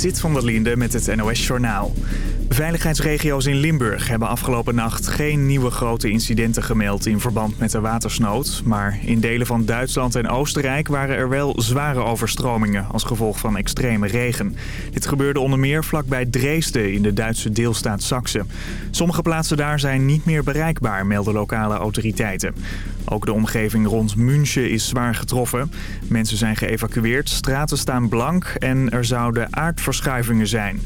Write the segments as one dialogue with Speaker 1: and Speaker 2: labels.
Speaker 1: Zit van der Linde met het NOS-journaal. Veiligheidsregio's in Limburg hebben afgelopen nacht geen nieuwe grote incidenten gemeld in verband met de watersnood. Maar in delen van Duitsland en Oostenrijk waren er wel zware overstromingen als gevolg van extreme regen. Dit gebeurde onder meer vlakbij Dresden in de Duitse deelstaat Saxe. Sommige plaatsen daar zijn niet meer bereikbaar, melden lokale autoriteiten. Ook de omgeving rond München is zwaar getroffen. Mensen zijn geëvacueerd, straten staan blank en er zouden aardverschuivingen zijn.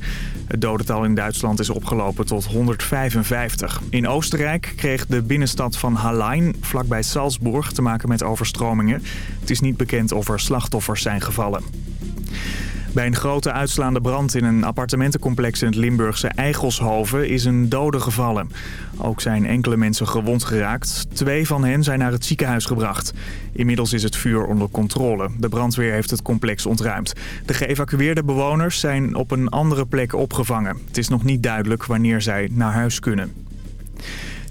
Speaker 1: Het dodental in Duitsland is opgelopen tot 155. In Oostenrijk kreeg de binnenstad van Hallein, vlakbij Salzburg, te maken met overstromingen. Het is niet bekend of er slachtoffers zijn gevallen. Bij een grote uitslaande brand in een appartementencomplex in het Limburgse Eigelshoven is een dode gevallen. Ook zijn enkele mensen gewond geraakt. Twee van hen zijn naar het ziekenhuis gebracht. Inmiddels is het vuur onder controle. De brandweer heeft het complex ontruimd. De geëvacueerde bewoners zijn op een andere plek opgevangen. Het is nog niet duidelijk wanneer zij naar huis kunnen.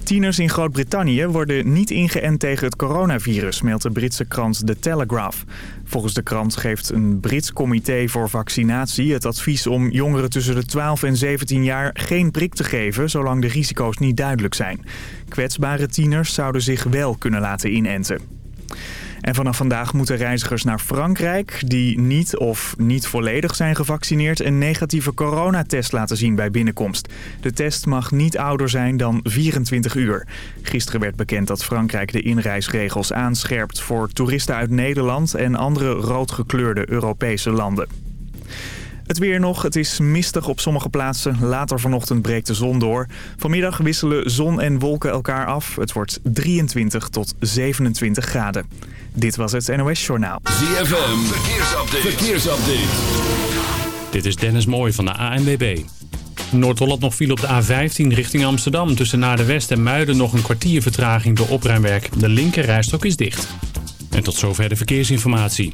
Speaker 1: Tieners in Groot-Brittannië worden niet ingeënt tegen het coronavirus, meldt de Britse krant The Telegraph. Volgens de krant geeft een Brits comité voor vaccinatie het advies om jongeren tussen de 12 en 17 jaar geen prik te geven, zolang de risico's niet duidelijk zijn. Kwetsbare tieners zouden zich wel kunnen laten inenten. En vanaf vandaag moeten reizigers naar Frankrijk die niet of niet volledig zijn gevaccineerd een negatieve coronatest laten zien bij binnenkomst. De test mag niet ouder zijn dan 24 uur. Gisteren werd bekend dat Frankrijk de inreisregels aanscherpt voor toeristen uit Nederland en andere roodgekleurde Europese landen. Het weer nog. Het is mistig op sommige plaatsen. Later vanochtend breekt de zon door. Vanmiddag wisselen zon en wolken elkaar af. Het wordt 23 tot 27 graden. Dit was het NOS Journaal.
Speaker 2: ZFM. Verkeersupdate. Verkeersupdate.
Speaker 3: Dit is Dennis Mooij van de ANWB. Noord-Holland nog viel op de A15 richting Amsterdam. Tussen naar de West en Muiden nog een kwartier vertraging door opruimwerk. De linker rijstok is dicht. En tot zover de verkeersinformatie.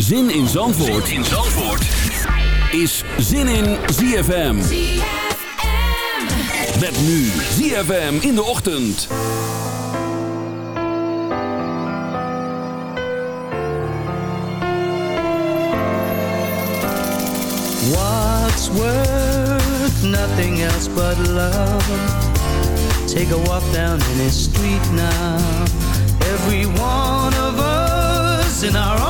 Speaker 2: Zin in Zandvoort, in Zandvoort. is Zin in ZFM. Met nu ZFM in de ochtend.
Speaker 4: What's worth nothing else but love? Take a walk down any street now. Every one of us in our own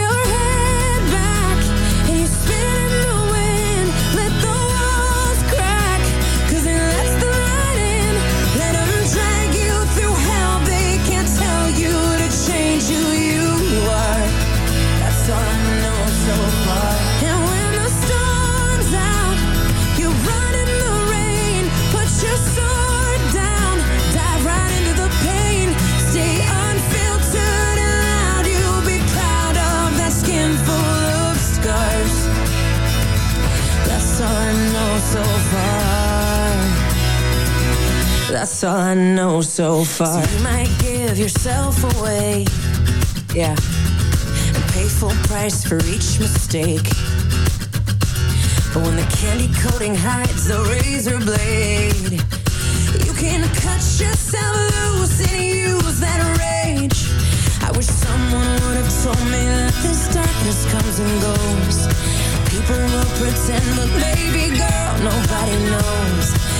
Speaker 5: your head. that's all I know so far. So you might give yourself away. Yeah. And pay full price for each mistake. But when the candy coating hides the razor blade, you can cut yourself loose and use that rage. I wish someone would have told me that this darkness comes and goes. People will pretend, but baby girl, nobody knows.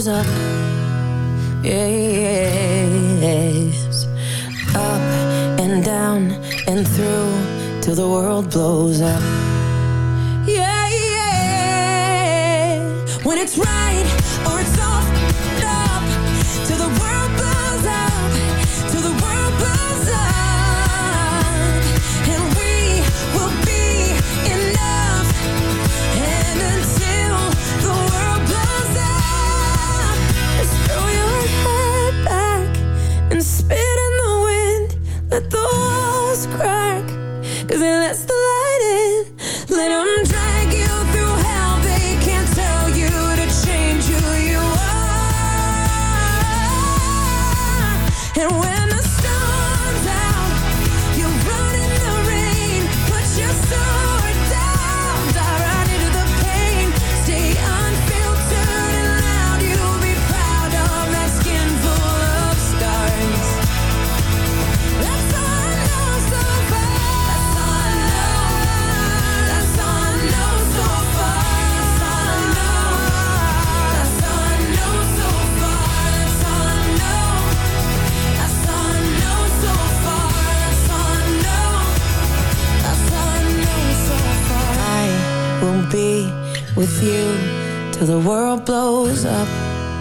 Speaker 5: goes up. Yes. Up and down and through till the world blows up.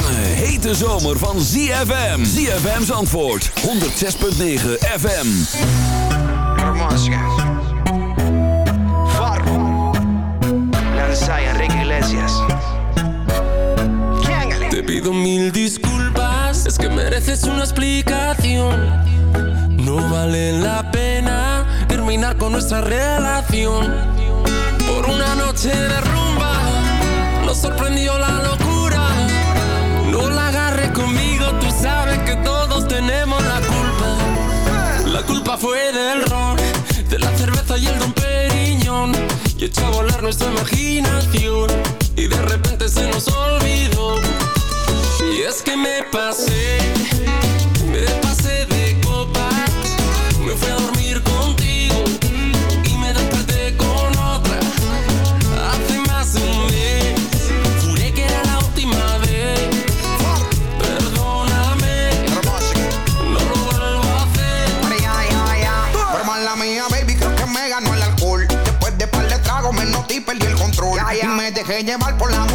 Speaker 2: Lange, hete zomer van ZFM. ZFM's antwoord, 106.9 FM.
Speaker 6: Romántica. Farro. Lanza Enrique Iglesias.
Speaker 7: Te pido mil disculpas, es que mereces una explicación. No vale la pena terminar con nuestra relación. Por una noche de rumba, nos sorprendió la locura. Culpa. Fue del ron, de la cerveza y el don Periñón. Y echó a volar nuestra imaginación. Y de repente se nos olvidó. Y es que me pasé,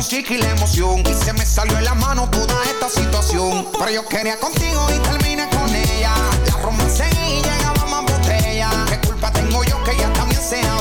Speaker 8: por la emoción. Y se me salió en la mano toda esta situación. Pero yo quería contigo y terminé con ella. La romancé y llegaba más botella. ¿Qué culpa tengo yo que ella también sea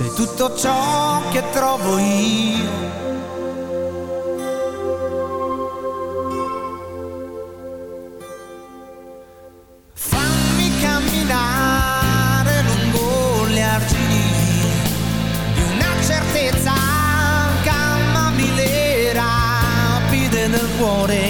Speaker 4: Sei tutto ciò che trovo io. Fammi camminare lungo le argini di una certezza, calmami le rapide del cuore.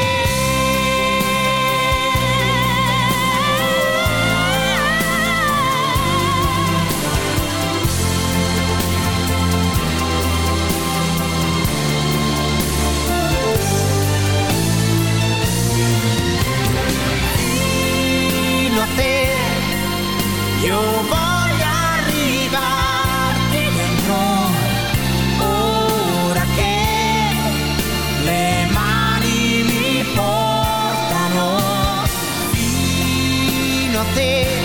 Speaker 4: Fino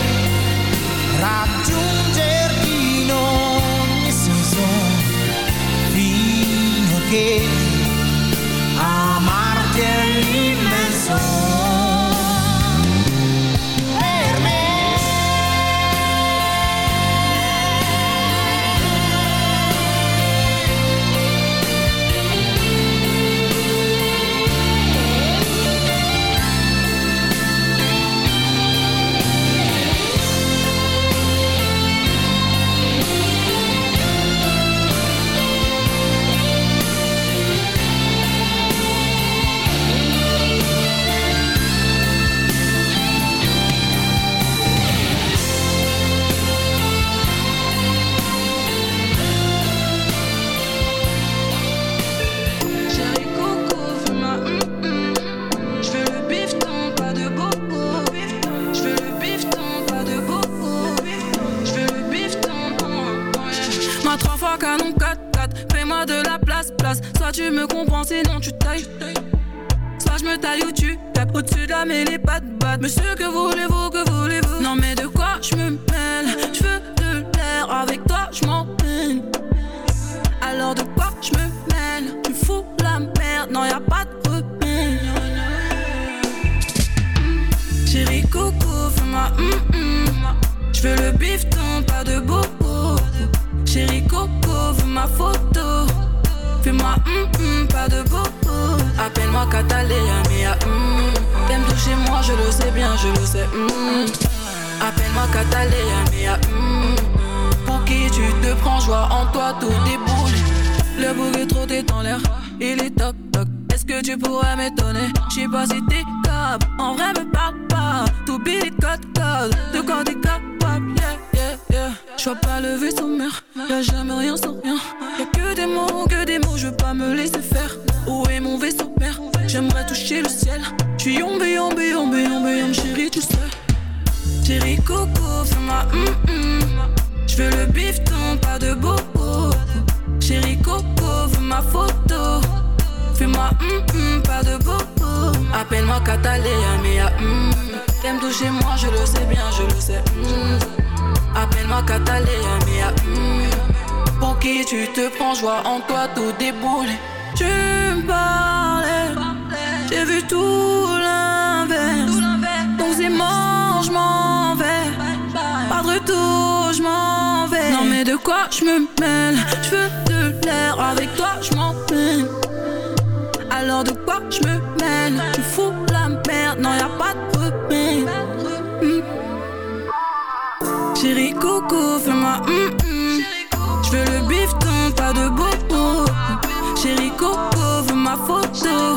Speaker 9: dans l'air, il est toc toc. Est-ce que tu pourrais m'étonner? J'sais pas si t'es capable, en vrai me parle pas. Tout billet code code, de quoi t'es capable, yeah yeah yeah. J'vois pas le vaisseau mère, y'a jamais rien sans rien. Y'a que des mots, que des mots, je veux pas me laisser faire. Où est mon vaisseau père? J'aimerais toucher le ciel. J'suis yombe, yombe, yombe, yombe, yombe, chérie, tu sais. Chérie Coco, fais-moi hum hum. J'veux le bifton, pas de bobo. Chérie Coco, veux ma photo. Fais-moi hum hum, pas de bobo. Appelle-moi Catalina, mea hum. T'aimes toucher moi, je le sais bien, je le sais. Appelle-moi Catalina, mea hum. Pour qui tu te prends, joie en toi, tout déboule. Tu me parlais, j'ai vu tout l'inverse. Donc c'est mort, je m'en vais. Pas de retour, je m'en vais. Mais de quoi je me mêle? Je veux de l'air, avec toi je m'en peine. Alors de quoi je me mêle? Tu fous la merde, non y'a pas de remède. Hmm. Chérie Coco, fais-moi hum hum. Je veux le bifton, pas de bobo. Chérie Coco, veux ma photo.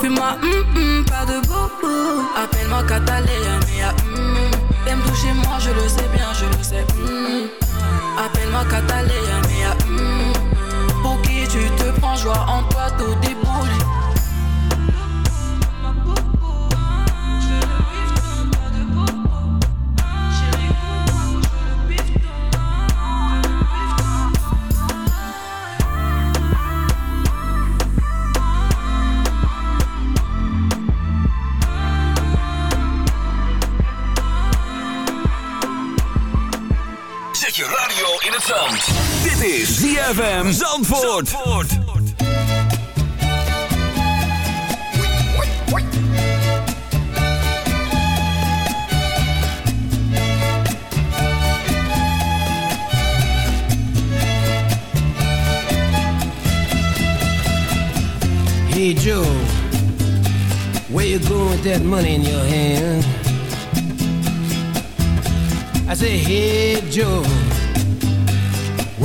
Speaker 9: Fais-moi hum hum, pas de bobo. Appelle-moi Catalina, mea hum. T'aimes toucher moi, je le sais bien, je le sais. Appelle-moi Catalina, mea hum. Pour qui tu te prends, joie en
Speaker 10: in het zand. Dit is ZFM Zandvoort.
Speaker 11: Hey Joe, where you going with that money in your hand? I say, hey Joe,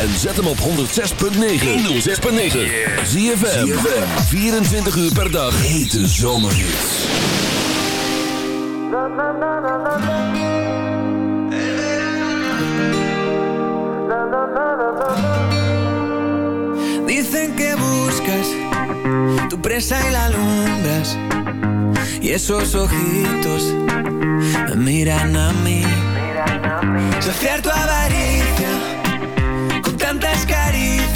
Speaker 2: En zet hem op 106.9. 106.9. ZFM. 24 uur per dag. Hete zomerhits.
Speaker 12: Dicen que buscas tu presa y la alumbras. Y esos ojitos me miran a mí. Tu avaricia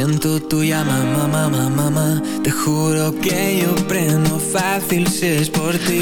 Speaker 12: siento tuya, mamá, mamá, mamá. Te juro que yo prendo fácil si es por ti.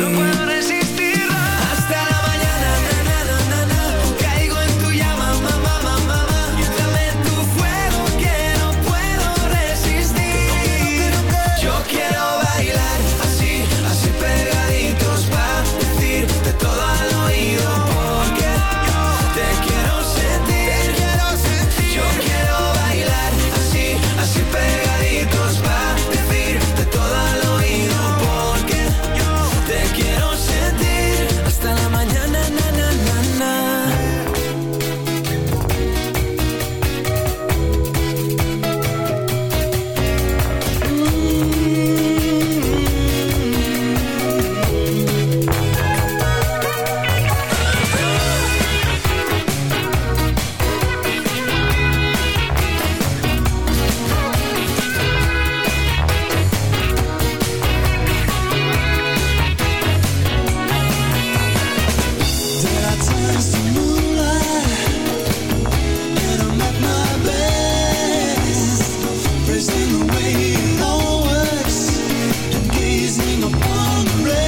Speaker 12: gaze upon the rain.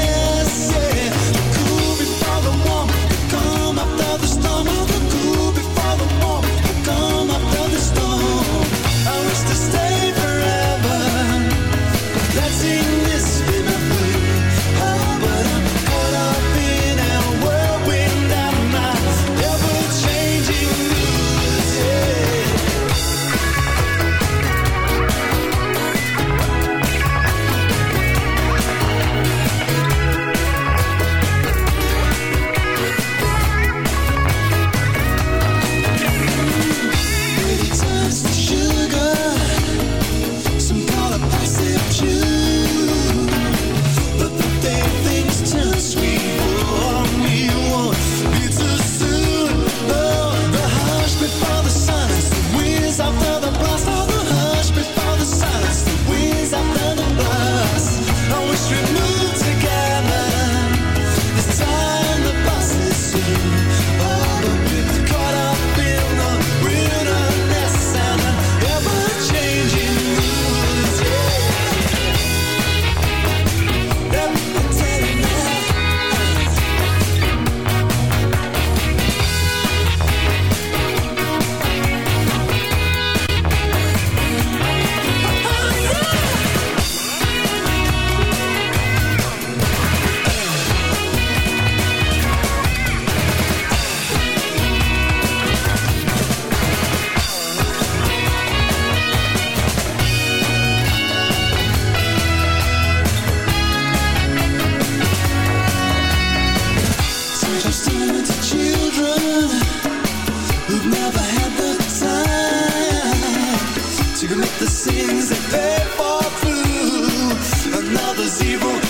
Speaker 12: sins that pay for through. Another zero.